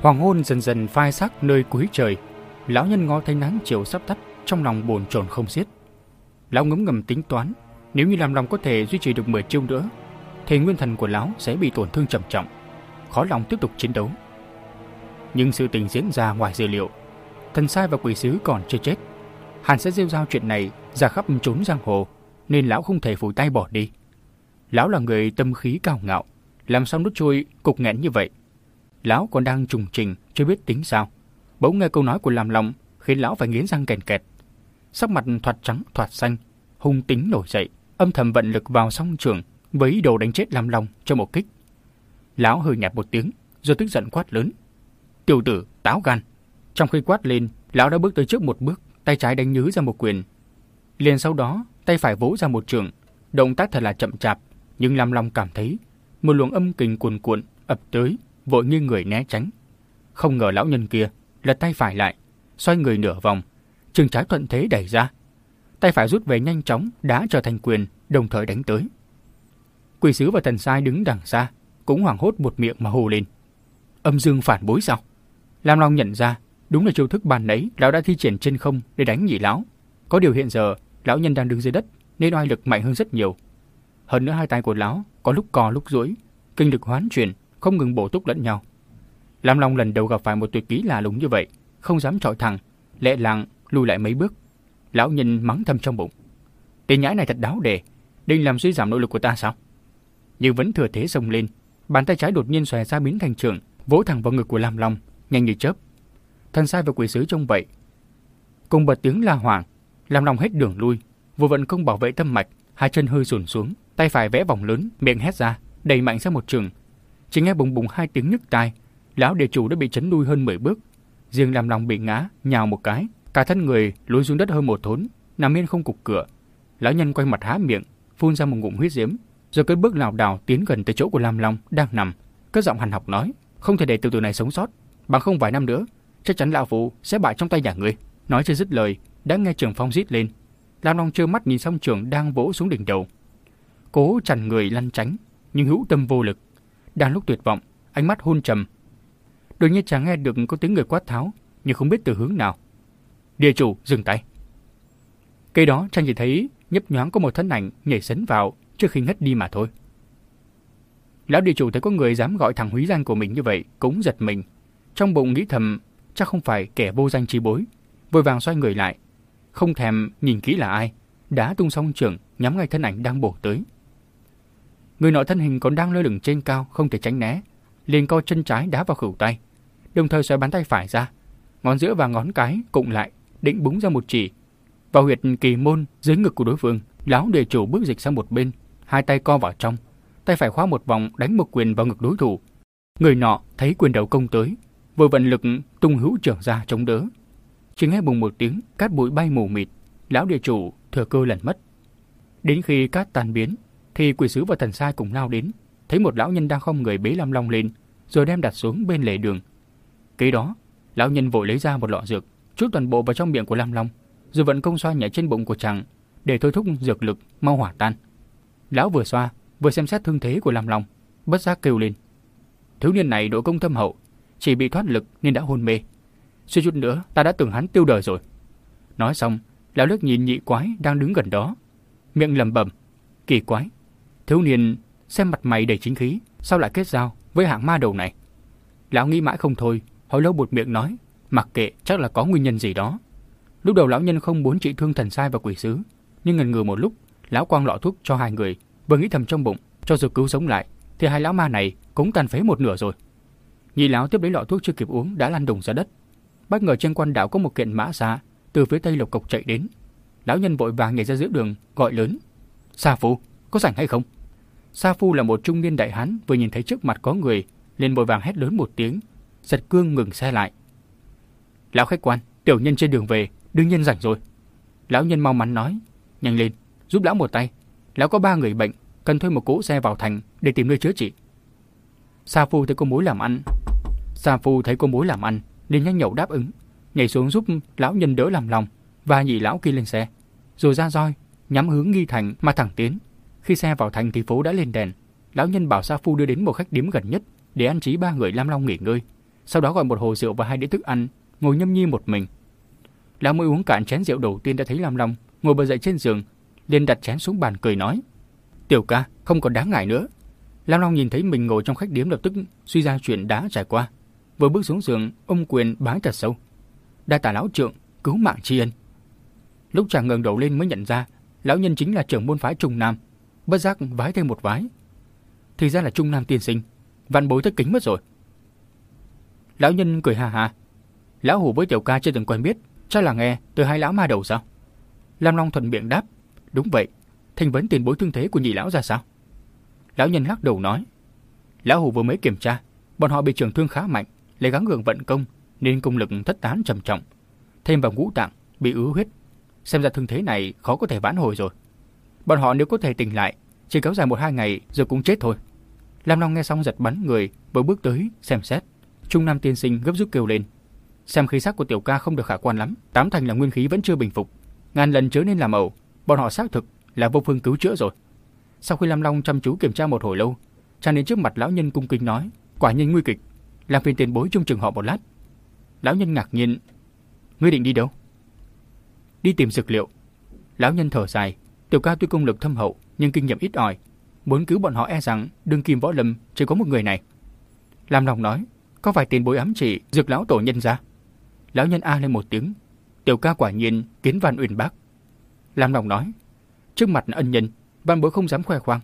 Hoàng hôn dần dần phai sắc nơi cuối trời. Lão nhân ngó thấy nắng chiều sắp tắt, trong lòng bồn chồn không xiết. Lão ngấm ngầm tính toán, nếu như làm lòng có thể duy trì được 10 chiêu nữa, thì nguyên thần của lão sẽ bị tổn thương trầm trọng, khó lòng tiếp tục chiến đấu. Nhưng sự tình diễn ra ngoài dự liệu, thần sai và quỷ sứ còn chưa chết. Hàn sẽ rêu rao chuyện này ra khắp trốn giang hồ, nên lão không thể phủ tay bỏ đi. Lão là người tâm khí cao ngạo, làm sao nút trôi cục nghẹn như vậy. Lão còn đang trùng trình, chưa biết tính sao. Bỗng nghe câu nói của làm lòng khiến lão phải nghiến răng kèn kẹt. Sắc mặt thoạt trắng thoạt xanh, hung tính nổi dậy, âm thầm vận lực vào song trường với ý đồ đánh chết làm lòng cho một kích. Lão hơi nhạt một tiếng, rồi tức giận quát lớn. Tiểu tử, táo gan. Trong khi quát lên, lão đã bước tới trước một bước, tay trái đánh nhứ ra một quyền. Liền sau đó, tay phải vỗ ra một trường. Động tác thật là chậm chạp, nhưng Lam Long cảm thấy một luồng âm kình cuồn cuộn ập tới, vội nghiêng người né tránh. Không ngờ lão nhân kia lật tay phải lại, xoay người nửa vòng, trường trái thuận thế đẩy ra. Tay phải rút về nhanh chóng, đã trở thành quyền, đồng thời đánh tới. Quỷ sứ và thần sai đứng đằng xa, cũng hoảng hốt một miệng mà hù lên. Âm dương phản bối sao? Lam Long nhận ra, đúng là chiêu thức bàn nấy lão đã thi triển trên không để đánh nhị lão. Có điều hiện giờ, lão nhân đang đứng dưới đất nên oai lực mạnh hơn rất nhiều. Hơn nữa hai tay của lão có lúc co lúc duỗi, kinh lực hoán chuyển, không ngừng bổ túc lẫn nhau. Lam Long lần đầu gặp phải một tuyệt kỹ lạ lùng như vậy, không dám trọi thẳng, lẹ làng lùi lại mấy bước. Lão nhìn mắng thầm trong bụng. Tên nhãi này thật đáo đề, định làm suy giảm nội lực của ta sao? Nhưng vẫn thừa thế xông lên, bàn tay trái đột nhiên xòe ra biến thành trường, vỗ thẳng vào ngực của Lam Long, nhanh như chớp. Thần sai và quỷ sứ trông vậy, cùng bật tiếng la hoảng, Lam Long hết đường lui, vừa vận công bảo vệ tâm mạch, hai chân hơi rụn xuống, tay phải vẽ vòng lớn, miệng hét ra, đẩy mạnh ra một trường. Chỉ nghe bùng bùng hai tiếng nhức tai, lão địa chủ đã bị chấn lui hơn 10 bước, riêng Lam Long bị ngã, nhào một cái, cả thân người lùi xuống đất hơn một thốn, nằm yên không cục cửa. Lão nhân quay mặt há miệng, phun ra một ngụm huyết diễm, rồi cất bước lảo đảo tiến gần tới chỗ của Lam Long đang nằm, cất giọng hằn học nói, không thể để tiểu tử này sống sót, bằng không vài năm nữa, chắc chắn lão phụ sẽ bại trong tay nhà ngươi. Nói chưa dứt lời, đã nghe Trường Phong rít lên. Lam Long trơ mắt nhìn song trường đang vỗ xuống đỉnh đầu, cố chặn người lăn tránh, nhưng hữu tâm vô lực. Đang lúc tuyệt vọng, ánh mắt hôn trầm. Đột nhiên chàng nghe được có tiếng người quát tháo, nhưng không biết từ hướng nào. Địa chủ dừng tay. Cây đó chàng chỉ thấy nhấp nhoáng có một thân ảnh nhảy sấn vào trước khi ngất đi mà thôi. Lão địa chủ thấy có người dám gọi thằng húy danh của mình như vậy, cũng giật mình. Trong bụng nghĩ thầm, chắc không phải kẻ vô danh chi bối. Vội vàng xoay người lại, không thèm nhìn kỹ là ai, đã tung song trường nhắm ngay thân ảnh đang bổ tới. Người nọ thân hình còn đang lơ lửng trên cao, không thể tránh né, liền co chân trái đá vào khửu tay, đồng thời xoay bàn tay phải ra, ngón giữa và ngón cái cụng lại, định búng ra một chỉ vào huyệt kỳ môn dưới ngực của đối phương. Lão đề chủ bước dịch sang một bên, hai tay co vào trong, tay phải khóa một vòng đánh một quyền vào ngực đối thủ. Người nọ thấy quyền đầu công tới, vừa vận lực tung hữu trưởng ra chống đỡ. Chỉ nghe bùng một tiếng, cát bụi bay mù mịt, lão địa chủ thừa cơ lẩn mất. Đến khi cát tan biến, thì quỷ sứ và thần sai cùng lao đến, thấy một lão nhân đang không người bế Lam Long lên, rồi đem đặt xuống bên lề đường. Kế đó, lão nhân vội lấy ra một lọ dược, chút toàn bộ vào trong miệng của Lam Long, rồi vận công xoa nhẹ trên bụng của chàng để thôi thúc dược lực mau hỏa tan. Lão vừa xoa, vừa xem xét thương thế của Lam Long, bất giác kêu lên. Thiếu niên này độ công thâm hậu, chỉ bị thoát lực nên đã hôn mê. Suy chút nữa ta đã tưởng hắn tiêu đời rồi. Nói xong, lão lướt nhìn nhị quái đang đứng gần đó, miệng lẩm bẩm, kỳ quái, thiếu niên xem mặt mày đầy chính khí, sao lại kết giao với hạng ma đầu này? Lão nghĩ mãi không thôi, hồi lâu buột miệng nói, mặc kệ chắc là có nguyên nhân gì đó. Lúc đầu lão nhân không muốn trị thương thần sai và quỷ sứ, nhưng ngần ngừ một lúc, lão quang lọ thuốc cho hai người, vừa nghĩ thầm trong bụng, cho dù cứu sống lại, thì hai lão ma này cũng tàn phế một nửa rồi. Nhị lão tiếp lấy lọ thuốc chưa kịp uống đã lăn đùng ra đất. Bất ngờ trên quan đảo có một kiện mã xa từ phía tây lộc cộc chạy đến. Lão nhân vội vàng nhảy ra giữa đường, gọi lớn: "Sa phu, có rảnh hay không?" Sa phu là một trung niên đại hán, vừa nhìn thấy trước mặt có người, liền vội vàng hét lớn một tiếng, giật cương ngừng xe lại. "Lão khách quan, tiểu nhân trên đường về, đương nhiên rảnh rồi." Lão nhân mau mắn nói: "Nhanh lên, giúp lão một tay. Lão có ba người bệnh, cần thuê một cỗ xe vào thành để tìm nơi chữa trị." Sa phu thấy cô mối làm ăn. Sa phu thấy cô mối làm ăn, nên nhanh nhậu đáp ứng, nhảy xuống giúp lão nhân đỡ làm lòng và nhị lão kia lên xe, rồi ra roi, nhắm hướng nghi thành mà thẳng tiến. Khi xe vào thành thì phố đã lên đèn, lão nhân bảo Sa Phu đưa đến một khách điếm gần nhất để ăn trí ba người Lam Long nghỉ ngơi, sau đó gọi một hồ rượu và hai đĩa thức ăn, ngồi nhâm nhi một mình. Lão mới uống cạn chén rượu đầu tiên đã thấy Lam Long ngồi bật dậy trên giường, liền đặt chén xuống bàn cười nói: "Tiểu ca, không còn đáng ngại nữa." Lam Long nhìn thấy mình ngồi trong khách điếm lập tức suy ra chuyện đã trải qua, vừa bước xuống giường, ôm quyền bái thật sâu. Đa tả lão trượng, cứu mạng tri ân. Lúc chàng ngẩng đầu lên mới nhận ra, lão nhân chính là trưởng môn phái Trung Nam, bất giác vái thêm một vái. Thì ra là Trung Nam tiên sinh, văn bối thất kính mất rồi. Lão nhân cười hà hà. Lão hủ với tiểu ca chưa từng quen biết, chắc là nghe từ hai lão ma đầu sao? Lam Long thuận miệng đáp, đúng vậy, thành vấn tiền bối thương thế của nhị lão ra sao? Lão nhân lắc đầu nói, lão hủ vừa mới kiểm tra, bọn họ bị trường thương khá mạnh, lại gắng gượng vận công nên công lực thất tán trầm trọng, thêm vào ngũ tạng bị ứ huyết, xem ra thương thế này khó có thể vãn hồi rồi. Bọn họ nếu có thể tỉnh lại, chỉ kéo dài một hai ngày rồi cũng chết thôi. Lam Long nghe xong giật bắn người, vừa bước tới xem xét. Trung Nam tiên sinh gấp rút kêu lên, xem khí sắc của tiểu ca không được khả quan lắm, tám thành là nguyên khí vẫn chưa bình phục, ngàn lần chớ nên làm ẩu, bọn họ xác thực là vô phương cứu chữa rồi. Sau khi Lam Long chăm chú kiểm tra một hồi lâu, chàng đến trước mặt lão nhân cung kính nói, quả nhiên nguy kịch, làm phiền tiền bối trong trường họ một lát. Lão nhân ngạc nhiên, ngươi định đi đâu? Đi tìm dược liệu. Lão nhân thở dài, tiểu ca tuy công lực thâm hậu nhưng kinh nghiệm ít ỏi, muốn cứu bọn họ e rằng đương kim võ lâm chỉ có một người này. Lam Long nói, có phải tiền bối ám chỉ dược lão tổ nhân ra? Lão nhân a lên một tiếng, tiểu ca quả nhiên kiến văn uyển bác. Lam Long nói, trước mặt ân nhân, văn bối không dám khoe khoang.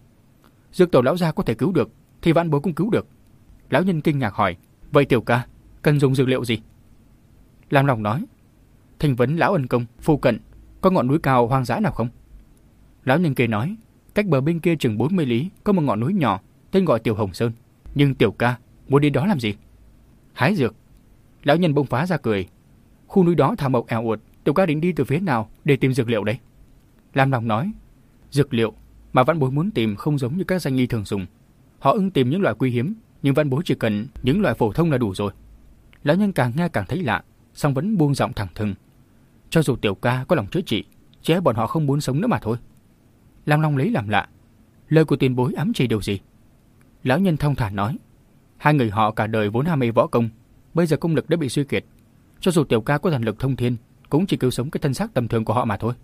Dược tổ lão gia có thể cứu được, thì văn bối cũng cứu được. Lão nhân kinh ngạc hỏi, vậy tiểu ca, cần dùng dược liệu gì? Lam Long nói, thành vấn lão ân công, phu cận, có ngọn núi cao hoang dã nào không? Lão nhân kia nói, cách bờ bên kia chừng 40 lý có một ngọn núi nhỏ, tên gọi Tiểu Hồng Sơn. Nhưng tiểu ca, muốn đi đó làm gì? Hái dược. Lão nhân bông phá ra cười. Khu núi đó thả mộc eo uột, tiểu ca định đi từ phía nào để tìm dược liệu đấy? Lam Long nói, dược liệu mà văn bối muốn tìm không giống như các danh nghi thường dùng. Họ ưng tìm những loại quý hiếm, nhưng văn bối chỉ cần những loại phổ thông là đủ rồi. Lão nhân càng nghe càng thấy lạ, song vẫn buông giọng thẳng thừng. Cho dù tiểu ca có lòng chữa trị, chế e bọn họ không muốn sống nữa mà thôi. Lam Long lấy làm lạ, lời của tiền bối ám chỉ điều gì? Lão nhân thông thả nói, hai người họ cả đời vốn ham mê võ công, bây giờ công lực đã bị suy kiệt, cho dù tiểu ca có thần lực thông thiên, cũng chỉ cứu sống cái thân xác tầm thường của họ mà thôi.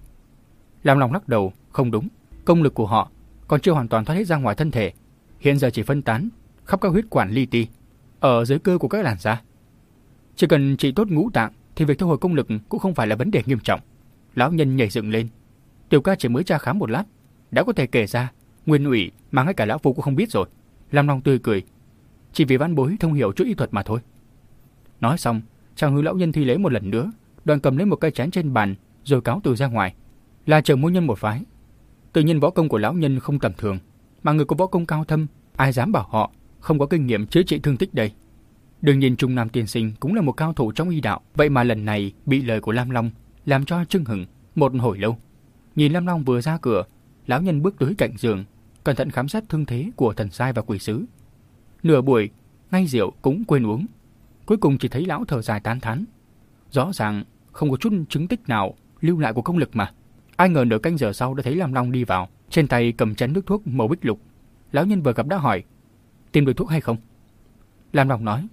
Lam Long lắc đầu, không đúng, công lực của họ còn chưa hoàn toàn thoát hết ra ngoài thân thể, hiện giờ chỉ phân tán khắp các huyết quản li ti ở dưới cơ của các làn da. Chỉ cần trị tốt ngũ tạng thì việc thu hồi công lực cũng không phải là vấn đề nghiêm trọng. Lão nhân nhảy dựng lên. Tiểu ca chỉ mới tra khám một lát, đã có thể kể ra nguyên ủy mà ngay cả lão phu cũng không biết rồi. Lam Long tươi cười, chỉ vì văn bối thông hiểu chút y thuật mà thôi. Nói xong, chàng hứa lão nhân thi lễ một lần nữa, đoàn cầm lấy một cây chén trên bàn rồi cáo từ ra ngoài. Là chờ môn nhân một phái. Tự nhiên võ công của lão nhân không tầm thường, mà người có võ công cao thâm, ai dám bảo họ không có kinh nghiệm chữa trị thương tích đây. Đương nhiên Trung Nam Tiên Sinh cũng là một cao thủ trong y đạo, vậy mà lần này bị lời của Lam Long làm cho chưng hửng một hồi lâu. Nhìn Lam Long vừa ra cửa, lão nhân bước tới cạnh giường, cẩn thận khám xét thương thế của thần sai và quỷ sứ. Nửa buổi, ngay rượu cũng quên uống. Cuối cùng chỉ thấy lão thở dài tán thán. Rõ ràng không có chút chứng tích nào lưu lại của công lực mà. Ai ngờ nửa canh giờ sau đã thấy Lam Long đi vào, trên tay cầm chén nước thuốc màu bích lục. Lão nhân vừa gặp đã hỏi, tìm được thuốc hay không? Lam Long nói,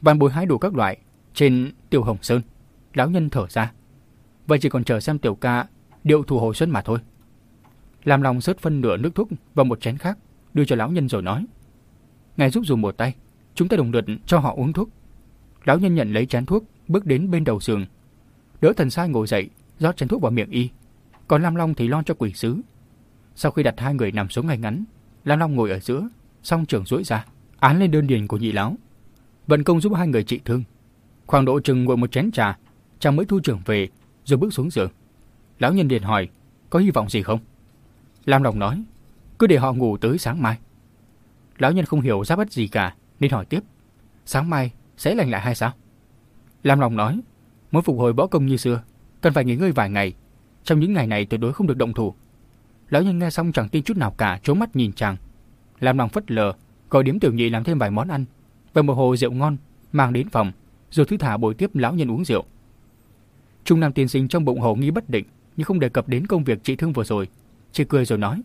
bàn bồi hái đủ các loại trên Tiểu Hồng Sơn. Lão nhân thở ra. Vậy chỉ còn chờ xem tiểu ca điệu thủ hồi xuân mà thôi. Làm lòng sớt phân nửa nước thuốc vào một chén khác, đưa cho lão nhân rồi nói. Ngài giúp dùng một tay, chúng ta đồng lượt cho họ uống thuốc. Lão nhân nhận lấy chén thuốc, bước đến bên đầu giường. Đỡ thần sai ngồi dậy, rót chén thuốc vào miệng y. Còn Lam Long thì lo cho quỷ sứ. Sau khi đặt hai người nằm xuống ngay ngắn, Lam Long ngồi ở giữa, song trưởng duỗi ra, án lên đơn điền của nhị lão vận công giúp hai người trị thương. Khoảng độ chừng ngồi một chén trà, chàng mới thu trưởng về, rồi bước xuống giường. Lão nhân liền hỏi, có hy vọng gì không? Lam Đồng nói, cứ để họ ngủ tới sáng mai. Lão nhân không hiểu giáp bất gì cả, nên hỏi tiếp, sáng mai sẽ lành lại hay sao? Lam Đồng nói, muốn phục hồi võ công như xưa, cần phải nghỉ ngơi vài ngày. Trong những ngày này tuyệt đối không được động thủ. Lão nhân nghe xong chẳng tin chút nào cả, trố mắt nhìn chàng. Lam Đồng phất lờ, gọi điếm tiểu nhị làm thêm vài món ăn, và một hồ rượu ngon mang đến phòng, rồi thứ thả bồi tiếp lão nhân uống rượu. Trung Nam tiên sinh trong bụng hồ nghi bất định, nhưng không đề cập đến công việc trị thương vừa rồi, chỉ cười rồi nói: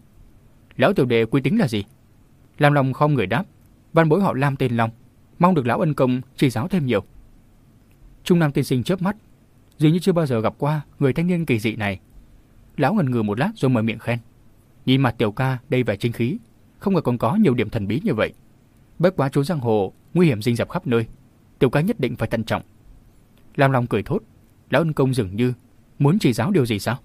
"Lão tiểu đệ quy tính là gì?" Lam Long không người đáp, văn bối họ Lam tên Long, mong được lão ân công chỉ giáo thêm nhiều. Trung Nam tiên sinh chớp mắt, dường như chưa bao giờ gặp qua người thanh niên kỳ dị này. Lão ngần ngừ một lát rồi mở miệng khen. Nhìn mặt tiểu ca đây vẻ chính khí, không ngờ còn có nhiều điểm thần bí như vậy. Bất quá trốn giang hồ, nguy hiểm rình rập khắp nơi, tiểu ca nhất định phải thận trọng. Lam Long cười thốt, lão ân công dường như muốn chỉ giáo điều gì sao?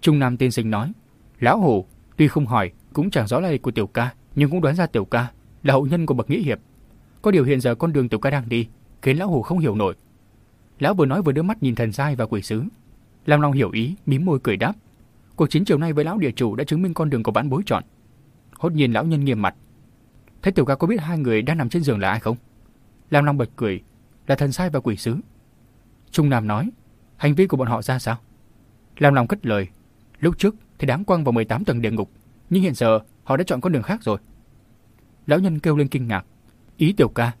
Trung Nam tiên sinh nói, lão hồ tuy không hỏi cũng chẳng rõ lai của tiểu ca, nhưng cũng đoán ra tiểu ca là hậu nhân của bậc nghĩa hiệp. Có điều hiện giờ con đường tiểu ca đang đi khiến lão hồ không hiểu nổi. Lão vừa nói vừa đưa mắt nhìn thần sai và quỷ sứ. Lam Long hiểu ý, mím môi cười đáp. Cuộc chiến chiều nay với lão địa chủ đã chứng minh con đường của bản bối chọn. Hốt nhiên lão nhân nghiêm mặt. Thế tiểu ca có biết hai người đang nằm trên giường là ai không? Lam Long bật cười, là thần sai và quỷ sứ. Trung Nam nói, hành vi của bọn họ ra sao? Lam Long cất lời, lúc trước thì đáng quăng vào 18 tầng địa ngục, nhưng hiện giờ họ đã chọn con đường khác rồi. Lão nhân kêu lên kinh ngạc, ý tiểu ca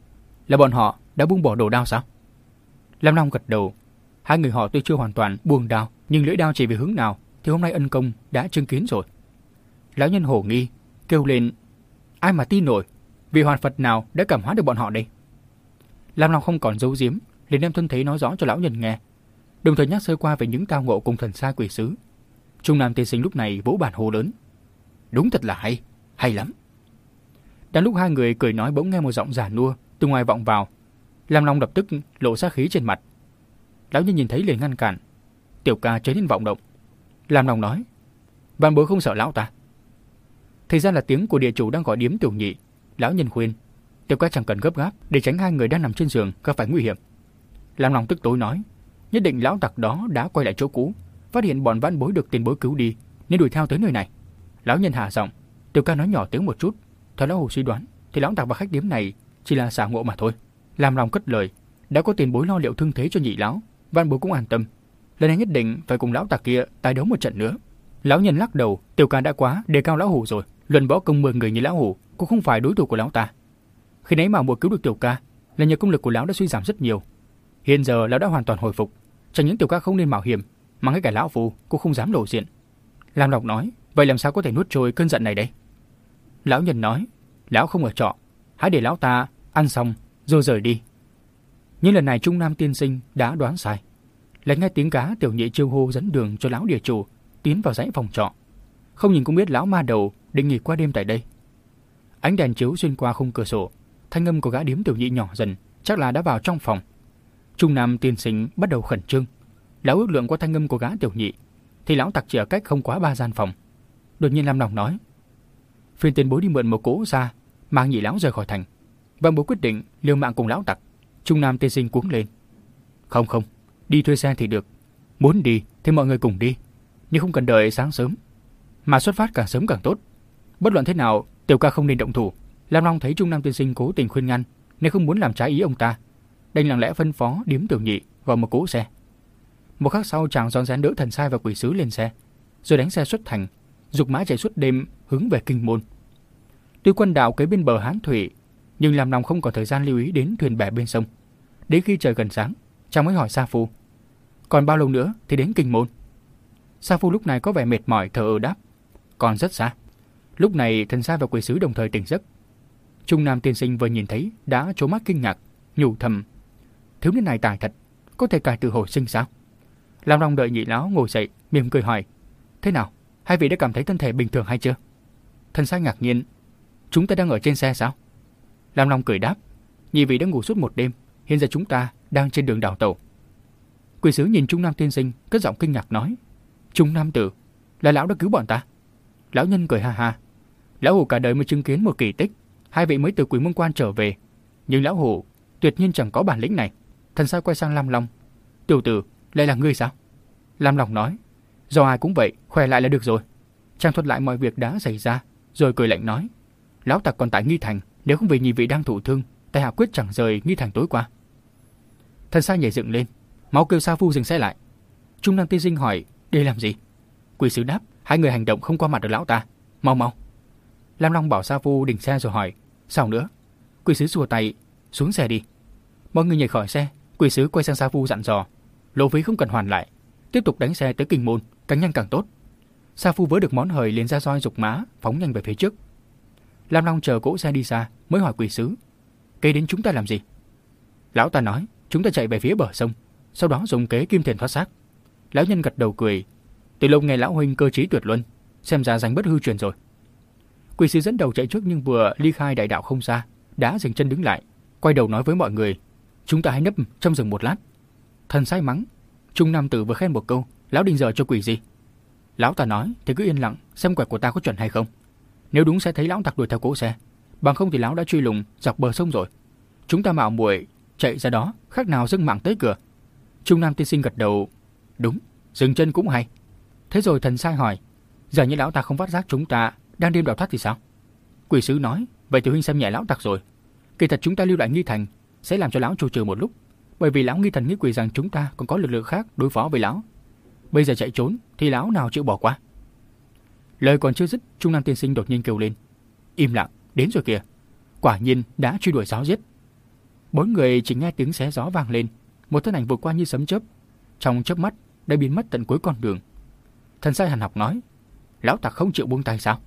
là bọn họ đã buông bỏ đồ đao sao? Lam Long gật đầu, hai người họ tuy chưa hoàn toàn buông đao, nhưng lưỡi đao chỉ về hướng nào thì hôm nay ân công đã chứng kiến rồi. Lão nhân hổ nghi, kêu lên, ai mà tin nổi, vị hoàn Phật nào đã cảm hóa được bọn họ đây? Lam Long không còn giấu giếm, liền đem thân thế nói rõ cho lão nhân nghe, đồng thời nhắc sơ qua về những tao ngộ cùng thần sai quỷ sứ. Trung Nam tiên sinh lúc này vỗ bàn hô lớn. Đúng thật là hay, hay lắm. Đang lúc hai người cười nói bỗng nghe một giọng giả nua từ ngoài vọng vào. Lam Long lập tức lộ sát khí trên mặt. Lão nhân nhìn thấy liền ngăn cản. Tiểu ca trở nên vọng động. Lam Long nói. Văn bối không sợ lão ta. Thì ra là tiếng của địa chủ đang gọi điếm tiểu nhị. Lão nhân khuyên. Tiểu ca chẳng cần gấp gáp để tránh hai người đang nằm trên giường gặp phải nguy hiểm. Lam Long tức tối nói. Nhất định lão tặc đó đã quay lại chỗ cũ. Phát hiện bọn văn bối được tiền bối cứu đi nên đuổi theo tới nơi này. Lão nhân hạ giọng. Tiểu ca nói nhỏ tiếng một chút theo lão hồ suy đoán, thì lão tặc và khách điếm này chỉ là xả ngộ mà thôi. Làm lòng cất lời, đã có tiền bối lo liệu thương thế cho nhị lão, văn bối cũng an tâm. Lần này nhất định phải cùng lão tặc kia tái đấu một trận nữa. Lão nhân lắc đầu, tiểu ca đã quá đề cao lão hồ rồi, luận võ công 10 người như lão hồ cũng không phải đối thủ của lão ta. Khi nãy mà mùa cứu được tiểu ca, là nhờ công lực của lão đã suy giảm rất nhiều. Hiện giờ lão đã hoàn toàn hồi phục, chẳng những tiểu ca không nên mạo hiểm, mà ngay cả lão phù cũng không dám lộ diện. Lam Lộc nói, vậy làm sao có thể nuốt trôi cơn giận này đây? Lão nhân nói, lão không ở trọ, hãy để lão ta ăn xong rồi rời đi. Nhưng lần này Trung Nam tiên sinh đã đoán sai. Lại nghe tiếng cá tiểu nhị chiêu hô dẫn đường cho lão địa chủ tiến vào dãy phòng trọ. Không nhìn cũng biết lão ma đầu định nghỉ qua đêm tại đây. Ánh đèn chiếu xuyên qua khung cửa sổ, thanh âm của gã điếm tiểu nhị nhỏ dần, chắc là đã vào trong phòng. Trung Nam tiên sinh bắt đầu khẩn trương. Lão ước lượng qua thanh âm của gã tiểu nhị, thì lão tặc chỉ ở cách không quá ba gian phòng. Đột nhiên Lam Lòng nói, phiền tiền bối đi mượn một cỗ ra, mang nhị lão rời khỏi thành. Vâng bố quyết định liều mạng cùng lão tặc. Trung Nam tiên sinh cuống lên. Không không, đi thuê xe thì được. Muốn đi thì mọi người cùng đi, nhưng không cần đợi sáng sớm. Mà xuất phát càng sớm càng tốt. Bất luận thế nào, tiểu ca không nên động thủ. Lam Long thấy Trung Nam tiên sinh cố tình khuyên ngăn, nên không muốn làm trái ý ông ta. Đành lặng lẽ phân phó điếm tiểu nhị gọi một cỗ xe. Một khắc sau chàng dọn rén đỡ thần sai và quỷ sứ lên xe, rồi đánh xe xuất thành, dục mã chạy suốt đêm hướng về kinh môn. Tuy quân đạo kế bên bờ Hán thủy, nhưng làm lòng không có thời gian lưu ý đến thuyền bè bên sông. Đến khi trời gần sáng, chàng mới hỏi Sa Phu, còn bao lâu nữa thì đến kinh môn? Sa Phu lúc này có vẻ mệt mỏi thở ơ đáp, còn rất xa. Lúc này thần sai và quỷ sứ đồng thời tỉnh giấc. Trung Nam tiên sinh vừa nhìn thấy đã trố mắt kinh ngạc, nhủ thầm, thiếu niên này tài thật, có thể cài từ hồi sinh sao? Lam Long đợi nhị lão ngồi dậy, mỉm cười hỏi, thế nào? Hai vị đã cảm thấy thân thể bình thường hay chưa? Thần sai ngạc nhiên. Chúng ta đang ở trên xe sao? Lam Long cười đáp. Nhị vị đã ngủ suốt một đêm. Hiện giờ chúng ta đang trên đường đào tàu. Quỷ sứ nhìn Trung Nam tiên sinh, cất giọng kinh ngạc nói. Trung Nam tử, là lão đã cứu bọn ta. Lão nhân cười ha ha. Lão hủ cả đời mới chứng kiến một kỳ tích. Hai vị mới từ quỷ môn quan trở về. Nhưng lão hủ tuyệt nhiên chẳng có bản lĩnh này. Thần sai quay sang Lam Long. Tiểu tử, lại là ngươi sao? Lam Long nói. Do ai cũng vậy, khỏe lại là được rồi. Trang thuật lại mọi việc đã xảy ra, rồi cười lạnh nói. Lão tặc còn tại Nghi Thành, nếu không vì nhị vị đang thụ thương, tại hạ quyết chẳng rời Nghi Thành tối qua. Thần Sa nhảy dựng lên, máu kêu Sa Phu dừng xe lại. Trung năng tiên sinh hỏi, để làm gì? Quỷ sứ đáp, hai người hành động không qua mặt được lão ta. Mau mau. Lam Long bảo Sa Phu đình xe rồi hỏi, sao nữa? Quỷ sứ xua tay, xuống xe đi. Mọi người nhảy khỏi xe, quỷ sứ quay sang Sa Phu dặn dò, lộ phí không cần hoàn lại, tiếp tục đánh xe tới kinh môn, càng nhanh càng tốt. Sa Phu vớ được món hời liền ra roi dục mã, phóng nhanh về phía trước. Lam Long chờ cỗ xe đi xa, mới hỏi quỷ sứ. kế đến chúng ta làm gì? Lão ta nói, chúng ta chạy về phía bờ sông, sau đó dùng kế kim thiền thoát xác. Lão nhân gật đầu cười. Từ lâu nghe lão huynh cơ trí tuyệt luân, xem ra danh bất hư truyền rồi. Quỷ sứ dẫn đầu chạy trước nhưng vừa ly khai đại đạo không xa, đã dừng chân đứng lại, quay đầu nói với mọi người, chúng ta hãy nấp trong rừng một lát. Thần sai mắng, trung nam tử vừa khen một câu, lão định giờ cho quỷ gì? Lão ta nói thì cứ yên lặng xem quẹt của ta có chuẩn hay không. Nếu đúng sẽ thấy lão tặc đuổi theo cỗ xe, bằng không thì lão đã truy lùng dọc bờ sông rồi. Chúng ta mạo muội chạy ra đó, khác nào dưng mạng tới cửa. Trung Nam tiên sinh gật đầu, đúng, dừng chân cũng hay. Thế rồi thần sai hỏi, giờ như lão ta không phát giác chúng ta đang đêm đào thoát thì sao? Quỷ sứ nói, vậy tiểu huynh xem nhẹ lão tặc rồi. Kỳ thật chúng ta lưu lại nghi thành sẽ làm cho lão trù trừ một lúc, bởi vì lão nghi thần nghĩ quỷ rằng chúng ta còn có lực lượng khác đối phó với lão. Bây giờ chạy trốn thì lão nào chịu bỏ qua. Lời còn chưa dứt, Trung Nam tiên sinh đột nhiên kêu lên. Im lặng, đến rồi kìa. Quả nhiên đã truy đuổi giáo giết. Bốn người chỉ nghe tiếng xé gió vang lên, một thân ảnh vượt qua như sấm chớp, trong chớp mắt đã biến mất tận cuối con đường. Thần sai hàn học nói, lão tặc không chịu buông tay sao?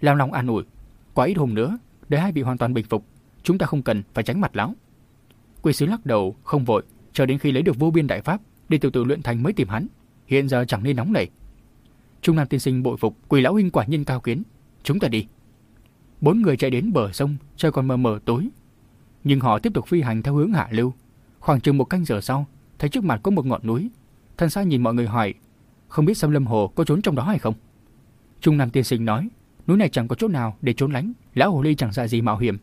làm lòng an ủi, quá ít hôm nữa, để hai vị hoàn toàn bình phục, chúng ta không cần phải tránh mặt lão. Quỷ sứ lắc đầu, không vội, chờ đến khi lấy được vô biên đại pháp để từ từ luyện thành mới tìm hắn. Hiện giờ chẳng nên nóng nảy. Trung Nam tiên sinh bội phục, quỷ lão huynh quả nhiên cao kiến. Chúng ta đi. Bốn người chạy đến bờ sông, trời còn mờ mờ tối. Nhưng họ tiếp tục phi hành theo hướng hạ lưu. Khoảng chừng một canh giờ sau, thấy trước mặt có một ngọn núi. Thần sa nhìn mọi người hỏi, không biết Sâm Lâm Hồ có trốn trong đó hay không? Trung Nam tiên sinh nói, núi này chẳng có chỗ nào để trốn lánh, lão hồ ly chẳng ra gì mạo hiểm.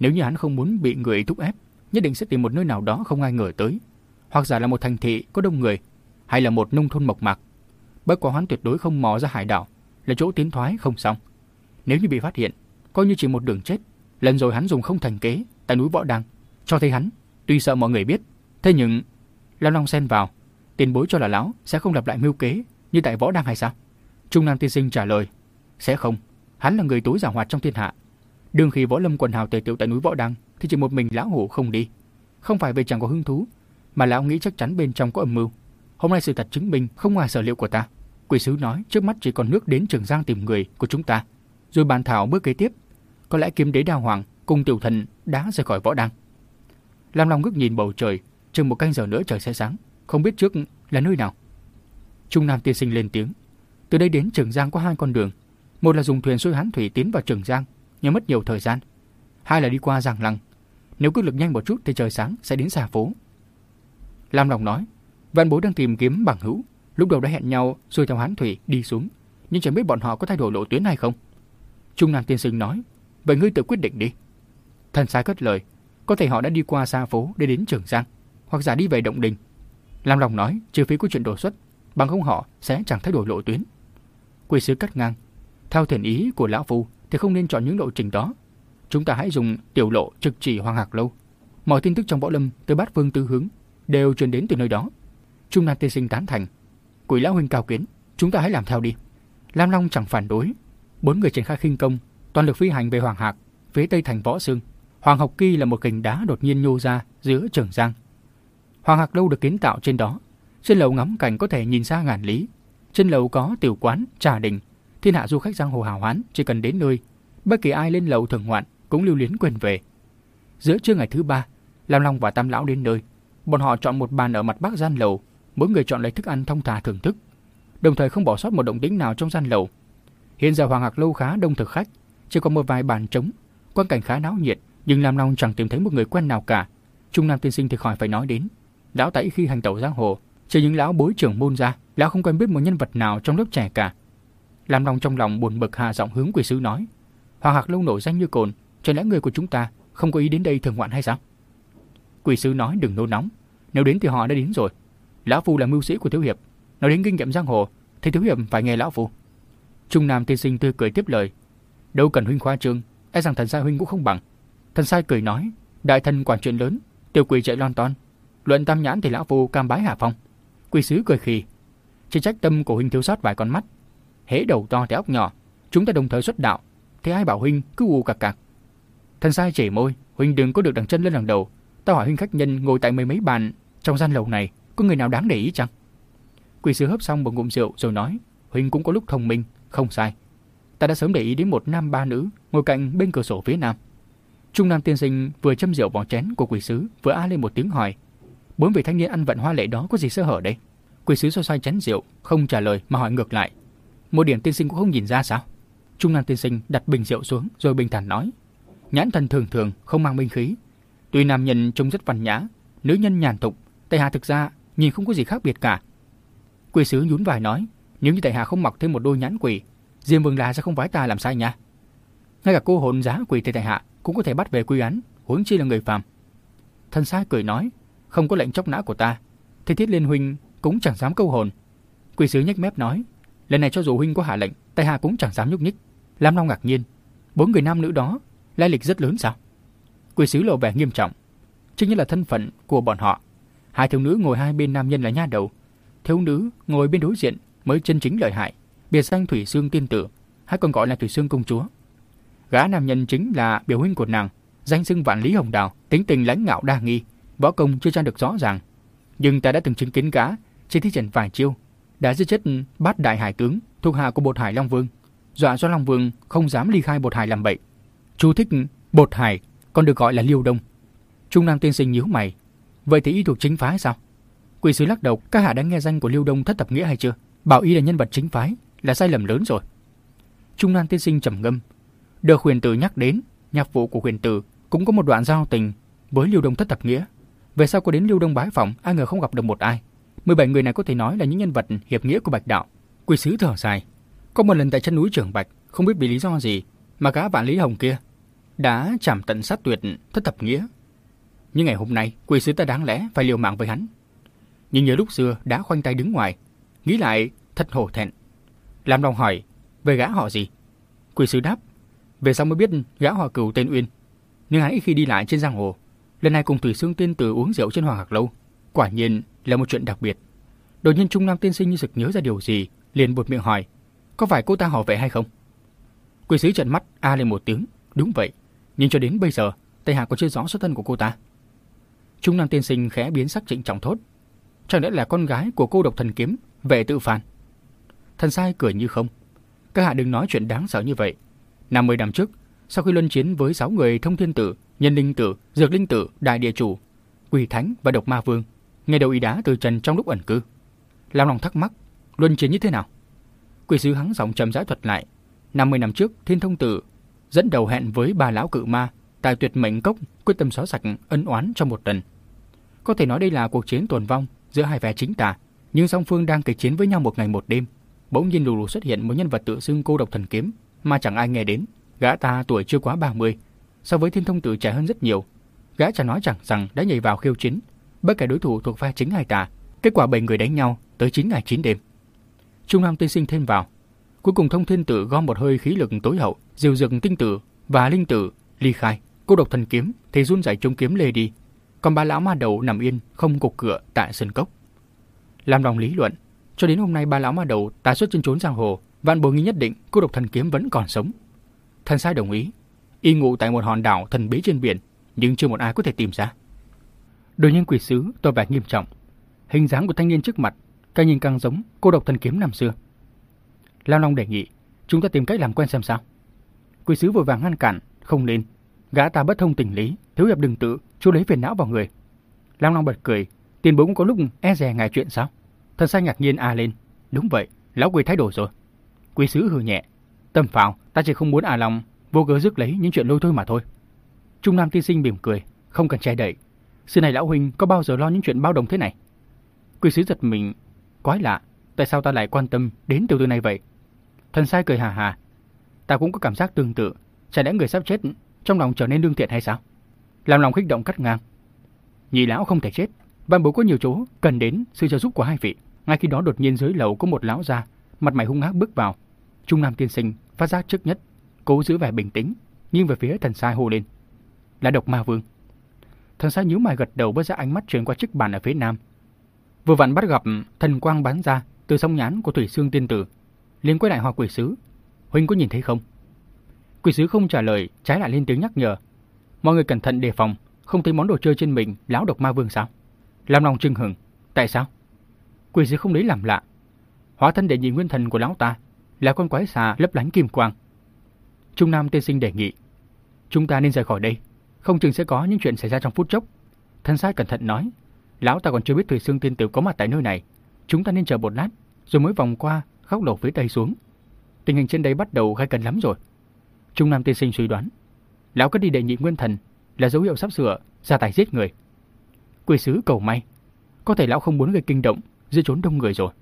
Nếu như hắn không muốn bị người thúc ép, nhất định sẽ tìm một nơi nào đó không ai ngờ tới, hoặc giả là một thành thị có đông người, hay là một nông thôn mộc mạc. Bất quá hắn tuyệt đối không mò ra hải đảo, là chỗ tiến thoái không xong. Nếu như bị phát hiện, coi như chỉ một đường chết. Lần rồi hắn dùng không thành kế tại núi Võ Đăng, cho thấy hắn, tuy sợ mọi người biết, thế nhưng Lão Long xen vào, tiền bối cho là lão sẽ không lặp lại mưu kế như tại Võ Đăng hay sao? Trung Nam tiên sinh trả lời, sẽ không, hắn là người tối giàu hoạt trong thiên hạ. Đương khi võ lâm quần hào tề tiểu tại núi Võ Đăng thì chỉ một mình lão hổ không đi, không phải vì chẳng có hứng thú, mà lão nghĩ chắc chắn bên trong có âm mưu. Hôm nay sự thật chứng minh không ngoài sở liệu của ta. Quỷ sứ nói trước mắt chỉ còn nước đến Trường Giang tìm người của chúng ta. Rồi bàn thảo bước kế tiếp. Có lẽ kiếm đế đao hoàng cùng tiểu thần đã rời khỏi võ đăng. Lam Long ngước nhìn bầu trời, chừng một canh giờ nữa trời sẽ sáng, không biết trước là nơi nào. Trung Nam tiên sinh lên tiếng. Từ đây đến Trường Giang có hai con đường. Một là dùng thuyền xuôi hán thủy tiến vào Trường Giang, nhưng mất nhiều thời gian. Hai là đi qua Giang Lăng. Nếu cứ lực nhanh một chút thì trời sáng sẽ đến xa phố. Lam Long nói, Văn Bố đang tìm kiếm bằng hữu, lúc đầu đã hẹn nhau xuôi theo hán thủy đi xuống, nhưng chẳng biết bọn họ có thay đổi lộ tuyến hay không. Trung Nam tiên sinh nói, vậy ngươi tự quyết định đi. Thần sai cất lời, có thể họ đã đi qua xa phố để đến Trường Giang, hoặc giả đi về Động Đình. Lam Long nói, trừ phí có chuyện đổ xuất, bằng không họ sẽ chẳng thay đổi lộ tuyến. Quỷ sứ cắt ngang, theo thiện ý của lão phu thì không nên chọn những lộ trình đó. Chúng ta hãy dùng tiểu lộ trực chỉ Hoàng Hạc Lâu. Mọi tin tức trong võ lâm từ bát phương tư hướng đều truyền đến từ nơi đó. Trung Nam tiên sinh tán thành. Quỷ lão huynh cao kiến, chúng ta hãy làm theo đi. Lam Long chẳng phản đối. Bốn người triển khai khinh công, toàn lực phi hành về Hoàng Hạc, phía tây thành Võ Sương. Hoàng Học Kỳ là một cành đá đột nhiên nhô ra giữa Trường Giang. Hoàng Hạc lâu được kiến tạo trên đó. Trên lầu ngắm cảnh có thể nhìn xa ngàn lý. Trên lầu có tiểu quán, trà đình. Thiên hạ du khách giang hồ hào hán chỉ cần đến nơi, bất kỳ ai lên lầu thưởng ngoạn cũng lưu luyến quên về. Giữa trưa ngày thứ ba, Lam Long và Tam lão đến nơi. Bọn họ chọn một bàn ở mặt bắc gian lầu, mỗi người chọn lấy thức ăn thông thả thưởng thức, đồng thời không bỏ sót một động tĩnh nào trong gian lầu. Hiện giờ Hoàng Hạc lâu khá đông thực khách, chỉ có một vài bàn trống, quan cảnh khá náo nhiệt, nhưng Lam Long chẳng tìm thấy một người quen nào cả. Trung Nam tiên sinh thì khỏi phải nói đến. Lão tại khi hành tẩu giang hồ, trừ những lão bối trưởng môn ra, lão không quen biết một nhân vật nào trong lớp trẻ cả. Lam Long trong lòng buồn bực hạ giọng hướng quỷ sứ nói: "Hoàng Hạc lâu nổi danh như cồn, chẳng lẽ người của chúng ta không có ý đến đây thường ngoạn hay sao?" Quỷ sứ nói đừng nôn nóng, nếu đến thì họ đã đến rồi. Lão Phu là mưu sĩ của Thiếu Hiệp. Nói đến kinh nghiệm giang hồ, thì Thiếu Hiệp phải nghe Lão Phu. Trung Nam tiên sinh tươi cười tiếp lời. Đâu cần huynh khoa trương, e rằng thần sai huynh cũng không bằng. Thần sai cười nói, đại thần quản chuyện lớn, tiểu quỷ chạy lon ton. Luận tam nhãn thì Lão Phu cam bái hạ phong. Quỷ sứ cười khì. Chỉ trách tâm của huynh thiếu sót vài con mắt. Hễ đầu to thì óc nhỏ, chúng ta đồng thời xuất đạo. Thế ai bảo huynh cứ u cạc cạc. Thần sai chỉ môi, huynh đừng có được đằng chân lên lần đầu. ta hỏi huynh khách nhân ngồi tại mấy mấy bàn trong gian lầu này có người nào đáng để ý chăng? Quỷ sứ hấp xong một ngụm rượu rồi nói, Huynh cũng có lúc thông minh, không sai. Ta đã sớm để ý đến một nam ba nữ ngồi cạnh bên cửa sổ phía nam. Trung Nam tiên sinh vừa châm rượu vào chén của quỷ sứ, vừa a lên một tiếng hỏi. Bốn vị thanh niên ăn vận hoa lệ đó có gì sơ hở đây? Quỷ sứ xoay xoay chén rượu, không trả lời mà hỏi ngược lại. Một điểm tiên sinh cũng không nhìn ra sao? Trung Nam tiên sinh đặt bình rượu xuống rồi bình thản nói. Nhãn thần thường thường, không mang binh khí. Tuy nam nhân trông rất văn nhã, nữ nhân nhàn tục, Tây hạ thực ra nhìn không có gì khác biệt cả. Quỷ sứ nhún vai nói, nếu như Tây hạ không mặc thêm một đôi nhãn quỷ, Diêm Vương là sẽ không vái ta làm sai nha. Ngay cả cô hồn giá quỷ Tây Hạ cũng có thể bắt về quy án, huống chi là người phàm. Thân sai cười nói, không có lệnh chóc nã của ta, thì Thiết Liên huynh cũng chẳng dám câu hồn. Quỷ sứ nhếch mép nói, lần này cho dù huynh có hạ lệnh, Tây Hạ cũng chẳng dám nhúc nhích. Lam Long ngạc nhiên, bốn người nam nữ đó lai lịch rất lớn sao? Quỷ sứ lộ vẻ nghiêm trọng, chính như là thân phận của bọn họ. Hai thiếu nữ ngồi hai bên nam nhân là nha đầu, thiếu nữ ngồi bên đối diện mới chân chính lợi hại, biệt danh Thủy Sương tiên tử, hay còn gọi là Thủy Sương công chúa. Gã nam nhân chính là biểu huynh của nàng, danh xưng vạn lý hồng đào, tính tình lãnh ngạo đa nghi, võ công chưa tra được rõ ràng. Nhưng ta đã từng chứng kiến gã trên thi trận vài chiêu, đã giết chết bát đại hải tướng thuộc hạ của bột hải Long Vương, dọa cho Long Vương không dám ly khai bột hải làm bậy. Chú thích bột hải còn được gọi là liêu đông. Trung Nam tiên sinh nhíu mày, vậy thì y thuộc chính phái sao? Quỷ sứ lắc đầu, các hạ đã nghe danh của liêu đông thất tập nghĩa hay chưa? Bảo y là nhân vật chính phái là sai lầm lớn rồi. Trung Nam tiên sinh trầm ngâm, được huyền tử nhắc đến, nhạc vụ của huyền tử cũng có một đoạn giao tình với liêu đông thất tập nghĩa. Về sau có đến liêu đông bái phỏng, ai ngờ không gặp được một ai. 17 người này có thể nói là những nhân vật hiệp nghĩa của Bạch Đạo. Quỷ sứ thở dài. Có một lần tại chân núi Trường Bạch, không biết vì lý do gì mà gã vạn Lý Hồng kia đã chạm tận sát tuyệt thất thập nghĩa. Nhưng ngày hôm nay, quỷ sứ ta đáng lẽ phải liều mạng với hắn. Nhưng nhớ lúc xưa đã khoanh tay đứng ngoài, nghĩ lại thật hổ thẹn. Làm lòng hỏi, về gã họ gì? Quỷ sứ đáp, về sau mới biết gã họ cửu tên Uyên. Nhưng hắn ít khi đi lại trên giang hồ. Lần này cùng Thủy Sương Tiên Tử uống rượu trên Hoàng Hạc Lâu. Quả nhiên là một chuyện đặc biệt. Đột nhiên Trung Nam tiên sinh như sực nhớ ra điều gì, liền buột miệng hỏi, có phải cô ta họ vệ hay không? Quỷ sứ trợn mắt a lên một tiếng, đúng vậy, nhưng cho đến bây giờ, Tây Hạ còn chưa rõ xuất thân của cô ta. Trung Nam tiên sinh khẽ biến sắc trịnh trọng thốt, chẳng lẽ là con gái của cô độc thần kiếm, vệ tự phàn? Thần sai cười như không. Các hạ đừng nói chuyện đáng sợ như vậy. 50 năm trước, sau khi luân chiến với sáu người thông thiên tử, nhân linh tử, dược linh tử, đại địa chủ, quỷ thánh và độc ma vương, nghe đầu y đá từ trần trong lúc ẩn cư. Làm lòng thắc mắc, luân chiến như thế nào? Quỷ sứ hắn giọng trầm rãi thuật lại. 50 năm trước, thiên thông tử dẫn đầu hẹn với bà lão cự ma tại tuyệt mệnh cốc quyết tâm xóa sạch ân oán trong một lần. Có thể nói đây là cuộc chiến tồn vong giữa hai phe chính tà, nhưng song phương đang kịch chiến với nhau một ngày một đêm. Bỗng nhiên lù lù xuất hiện một nhân vật tự xưng cô độc thần kiếm mà chẳng ai nghe đến. Gã ta tuổi chưa quá 30, so với thiên thông tử trẻ hơn rất nhiều. Gã chẳng nói chẳng rằng đã nhảy vào khiêu chiến, bất kể đối thủ thuộc phe chính hay tà. Kết quả bảy người đánh nhau tới 9 ngày 9 đêm. Trung Nam tiên sinh thêm vào. Cuối cùng thông thiên tử gom một hơi khí lực tối hậu, diều dực tinh tử và linh tử ly khai. Cô độc thần kiếm thì run rẩy chống kiếm lê đi. Còn ba lão ma đầu nằm yên không cục cửa tại sân cốc. Làm lòng lý luận, cho đến hôm nay ba lão ma đầu tái xuất chân trốn giang hồ, vạn bồi nghi nhất định cô độc thần kiếm vẫn còn sống. Thần sai đồng ý, y ngụ tại một hòn đảo thần bí trên biển, nhưng chưa một ai có thể tìm ra. đôi nhân quỷ sứ tỏ vẻ nghiêm trọng, hình dáng của thanh niên trước mặt càng nhìn càng giống cô độc thần kiếm năm xưa. Lao Long đề nghị, chúng ta tìm cách làm quen xem sao. Quỷ sứ vội vàng ngăn cản, không nên. Gã ta bất thông tình lý, thiếu hiệp đừng tự, chú lấy phiền não vào người. Lao Long bật cười, tiền bối cũng có lúc e dè ngài chuyện sao? Thần sai ngạc nhiên a lên, đúng vậy, lão quỷ thay đổi rồi. Quỷ sứ hừ nhẹ, tâm phào, ta chỉ không muốn à lòng vô cớ rước lấy những chuyện lôi thôi mà thôi. Trung Nam tiên sinh mỉm cười, không cần che đậy. Xưa này lão huynh có bao giờ lo những chuyện bao đồng thế này? Quỷ sứ giật mình, quái lạ, tại sao ta lại quan tâm đến tiểu tử này vậy? Thần sai cười hà hà, ta cũng có cảm giác tương tự, chả lẽ người sắp chết trong lòng trở nên lương thiện hay sao? Làm lòng kích động cắt ngang. Nhị lão không thể chết, văn bố có nhiều chỗ cần đến sự trợ giúp của hai vị. Ngay khi đó đột nhiên dưới lầu có một lão già, mặt mày hung ác bước vào. Trung Nam tiên sinh phát giác trước nhất, cố giữ vẻ bình tĩnh, nhưng về phía thần sai hô lên. Là độc ma vương. Thần sai nhíu mày gật đầu với ra ánh mắt truyền qua chiếc bàn ở phía nam. Vừa vặn bắt gặp thần quang bắn ra từ sông nhãn của thủy xương tiên tử liền quay lại hỏi quỷ sứ. Huynh có nhìn thấy không? Quỷ sứ không trả lời, trái lại lên tiếng nhắc nhở. Mọi người cẩn thận đề phòng, không thấy món đồ chơi trên mình lão độc ma vương sao? Làm lòng trưng hừng. Tại sao? Quỷ sứ không lấy làm lạ. Hóa thân đệ nhị nguyên thần của lão ta là con quái xà lấp lánh kim quang. Trung Nam tiên sinh đề nghị. Chúng ta nên rời khỏi đây. Không chừng sẽ có những chuyện xảy ra trong phút chốc. Thân sai cẩn thận nói, lão ta còn chưa biết Thủy xương tiên tử có mặt tại nơi này. Chúng ta nên chờ một lát, rồi mới vòng qua góc lộ phía tay xuống. Tình hình trên đây bắt đầu gai cấn lắm rồi. Trung Nam tiên sinh suy đoán, lão có đi đệ nhị nguyên thần là dấu hiệu sắp sửa ra tay giết người. Quỷ sứ cầu may, có thể lão không muốn gây kinh động giữa trốn đông người rồi.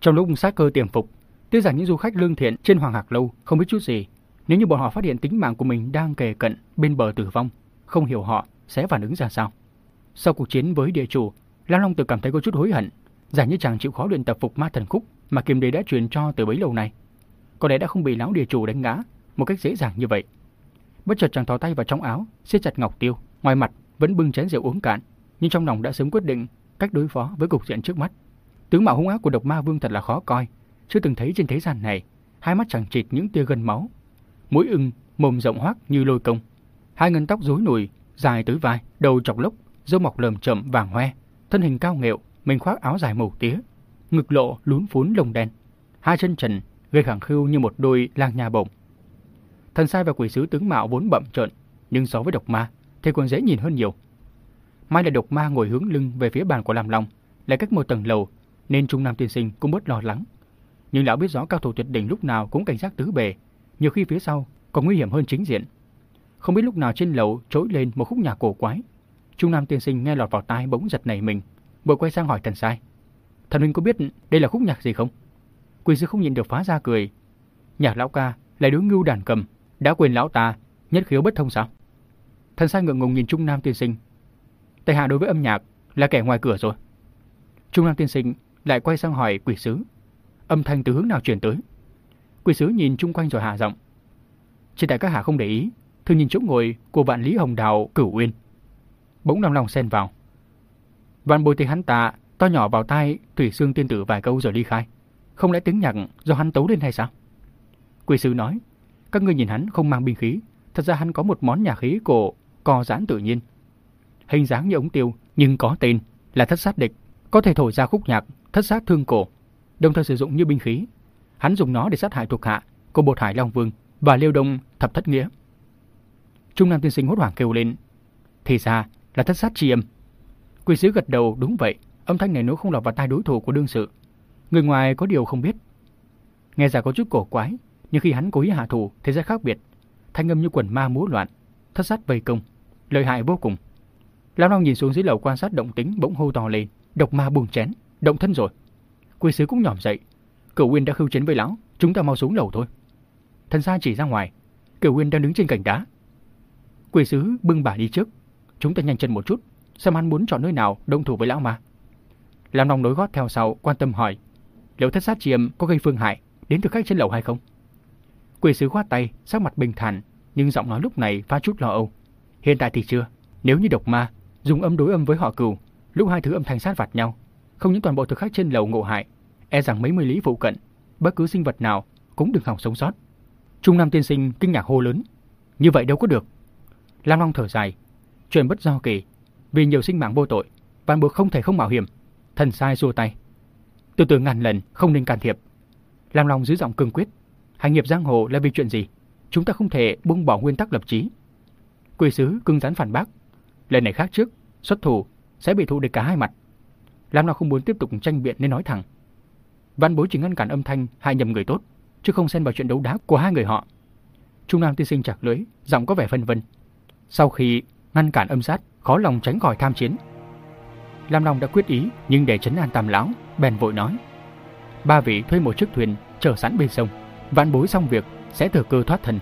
Trong lúc sát cơ tiềm phục, tuy rằng những du khách lương thiện trên Hoàng Hạc Lâu không biết chút gì, nếu như bọn họ phát hiện tính mạng của mình đang kề cận bên bờ tử vong, không hiểu họ sẽ phản ứng ra sao. Sau cuộc chiến với địa chủ, Lam Long tự cảm thấy có chút hối hận, giả như chàng chịu khó luyện tập phục ma thần khúc mà kiềm đế đã truyền cho từ bấy lâu nay. Có lẽ đã không bị lão địa chủ đánh ngã một cách dễ dàng như vậy. Bất chợt chàng thò tay vào trong áo, siết chặt ngọc tiêu, ngoài mặt vẫn bưng chén rượu uống cạn, nhưng trong lòng đã sớm quyết định cách đối phó với cục diện trước mắt. Tướng mạo hung ác của độc ma vương thật là khó coi, chưa từng thấy trên thế gian này. Hai mắt chẳng chịt những tia gần máu, mũi ưng, mồm rộng hoác như lôi công. Hai ngân tóc rối nùi, dài tới vai, đầu chọc lốc, râu mọc lởm chởm vàng hoe, thân hình cao nghệu, mình khoác áo dài màu tía, ngực lộ lún phún lông đen, hai chân trần gây khẳng khưu như một đôi lang nhà bổng. Thần sai và quỷ sứ tướng mạo vốn bậm trợn, nhưng so với độc ma thì còn dễ nhìn hơn nhiều. May là độc ma ngồi hướng lưng về phía bàn của Lam Long, lại cách một tầng lầu, nên Trung Nam tiên sinh cũng bớt lo lắng. Nhưng lão biết rõ cao thủ tuyệt đỉnh lúc nào cũng cảnh giác tứ bề, nhiều khi phía sau còn nguy hiểm hơn chính diện. Không biết lúc nào trên lầu trỗi lên một khúc nhạc cổ quái. Trung Nam tiên sinh nghe lọt vào tai bỗng giật nảy mình, vội quay sang hỏi thần sai. Thần huynh có biết đây là khúc nhạc gì không? Quỷ sư không nhìn được phá ra cười. Nhạc lão ca lại đứa ngưu đàn cầm, đã quên lão ta, nhất khiếu bất thông sao? Thần sai ngượng ngùng nhìn Trung Nam tiên sinh. Tây Hạ đối với âm nhạc là kẻ ngoài cửa rồi. Trung Nam tiên sinh lại quay sang hỏi quỷ sứ. Âm thanh từ hướng nào truyền tới? Quỷ sứ nhìn chung quanh rồi hạ giọng. Trên đại các hạ không để ý, thường nhìn chỗ ngồi của vạn lý hồng đào cửu uyên. Bỗng lòng lòng xen vào. Văn bồi thì hắn ta to nhỏ vào tai thủy xương tiên tử vài câu rồi ly khai. Không lẽ tiếng nhạc do hắn tấu lên hay sao? Quỷ sư nói, các ngươi nhìn hắn không mang binh khí, thật ra hắn có một món nhạc khí cổ co giãn tự nhiên. Hình dáng như ống tiêu nhưng có tên là thất sát địch, có thể thổi ra khúc nhạc thất sát thương cổ, đồng thời sử dụng như binh khí. Hắn dùng nó để sát hại thuộc hạ của bột hải Long Vương và liêu đông thập thất nghĩa. Trung Nam tiên sinh hốt hoảng kêu lên, thì ra là thất sát chi âm. Quỷ sứ gật đầu đúng vậy, âm thanh này nếu không lọt vào tai đối thủ của đương sự. Người ngoài có điều không biết. Nghe ra có chút cổ quái, nhưng khi hắn cố ý hạ thủ thì rất khác biệt. Thanh âm như quần ma múa loạn, thất sát vây công, lợi hại vô cùng. Lão Long nhìn xuống dưới lầu quan sát động tính bỗng hô to lên, độc ma buông chén, động thân rồi. Quỷ sứ cũng nhòm dậy, Cửu Uyên đã khưu chiến với lão, chúng ta mau xuống lầu thôi. Thần gia chỉ ra ngoài, Cửu Uyên đang đứng trên cành đá. Quỷ sứ bưng bà đi trước, chúng ta nhanh chân một chút, xem hắn muốn chọn nơi nào đông thủ với lão mà. Lam Long nối gót theo sau, quan tâm hỏi, liệu thất sát chiêm có gây phương hại đến từ khách trên lầu hay không? Quỷ sứ khoát tay, sắc mặt bình thản, nhưng giọng nói lúc này pha chút lo âu. Hiện tại thì chưa, nếu như độc ma dùng âm đối âm với họ cừu, lúc hai thứ âm thanh sát vặt nhau, không những toàn bộ thực khách trên lầu ngộ hại, e rằng mấy mươi lý phụ cận, bất cứ sinh vật nào cũng đừng hỏng sống sót. Trung Nam tiên sinh kinh ngạc hô lớn, như vậy đâu có được. Lam Long thở dài, chuyện bất do kỳ, vì nhiều sinh mạng vô tội, văn buộc không thể không mạo hiểm. Thần sai xua tay, từ từ ngàn lần không nên can thiệp. làm Long giữ giọng cương quyết, hành nghiệp giang hồ là vì chuyện gì? Chúng ta không thể buông bỏ nguyên tắc lập chí. Quỷ sứ cưng rắn phản bác, lần này khác trước, xuất thủ sẽ bị thụ địch cả hai mặt. làm Long không muốn tiếp tục tranh biện nên nói thẳng. Văn bối chỉ ngăn cản âm thanh hai nhầm người tốt, chứ không xen vào chuyện đấu đá của hai người họ. Trung Nam tiên sinh chặt lưới, giọng có vẻ phân vân. Sau khi ngăn cản âm sát, khó lòng tránh khỏi tham chiến. Lam Long đã quyết ý, nhưng để trấn an Tam lão, bèn vội nói: "Ba vị thuê một chiếc thuyền chờ sẵn bên sông, vạn bối xong việc sẽ thừa cơ thoát thân."